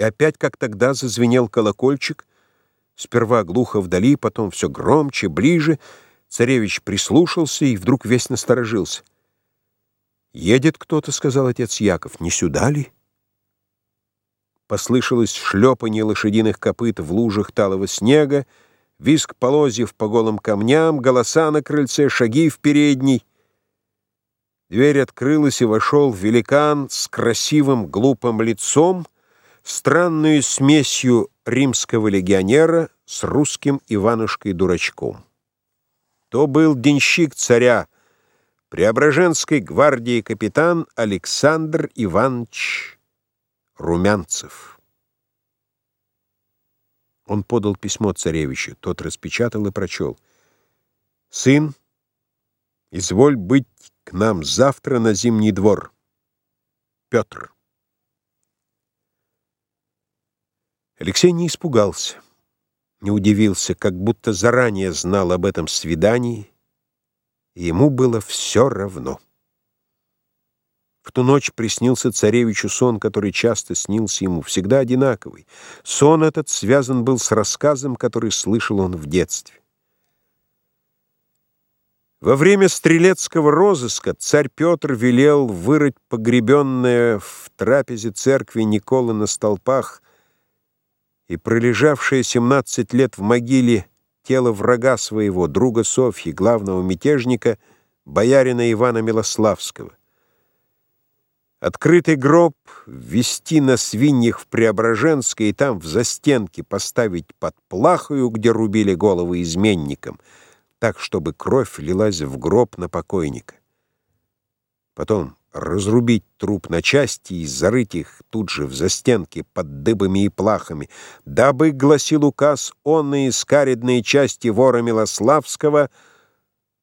И опять, как тогда, зазвенел колокольчик, сперва глухо вдали, потом все громче, ближе. Царевич прислушался и вдруг весь насторожился. «Едет кто-то», — сказал отец Яков, — «не сюда ли?» Послышалось шлепанье лошадиных копыт в лужах талого снега, виск полозьев по голым камням, голоса на крыльце, шаги в передней. Дверь открылась, и вошел великан с красивым глупым лицом, странную смесью римского легионера с русским Иванушкой-дурачком. То был денщик царя, Преображенской гвардии капитан Александр Иванович Румянцев. Он подал письмо царевичу, тот распечатал и прочел. «Сын, изволь быть к нам завтра на Зимний двор. Петр». Алексей не испугался, не удивился, как будто заранее знал об этом свидании, и ему было все равно. В ту ночь приснился царевичу сон, который часто снился ему, всегда одинаковый. Сон этот связан был с рассказом, который слышал он в детстве. Во время стрелецкого розыска царь Петр велел вырыть погребенное в трапезе церкви Николы на столпах и пролежавшее 17 лет в могиле тело врага своего, друга Софьи, главного мятежника, боярина Ивана Милославского. Открытый гроб ввести на свиньях в Преображенское и там в застенке поставить под плахою, где рубили головы изменникам, так, чтобы кровь лилась в гроб на покойника. Потом разрубить труп на части и зарыть их тут же в застенке под дыбами и плахами, дабы, гласил указ, онные скаридные части вора Милославского,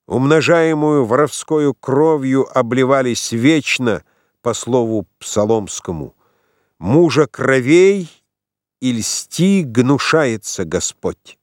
умножаемую воровскою кровью, обливались вечно — по слову псаломскому, «Мужа кровей и льсти гнушается Господь».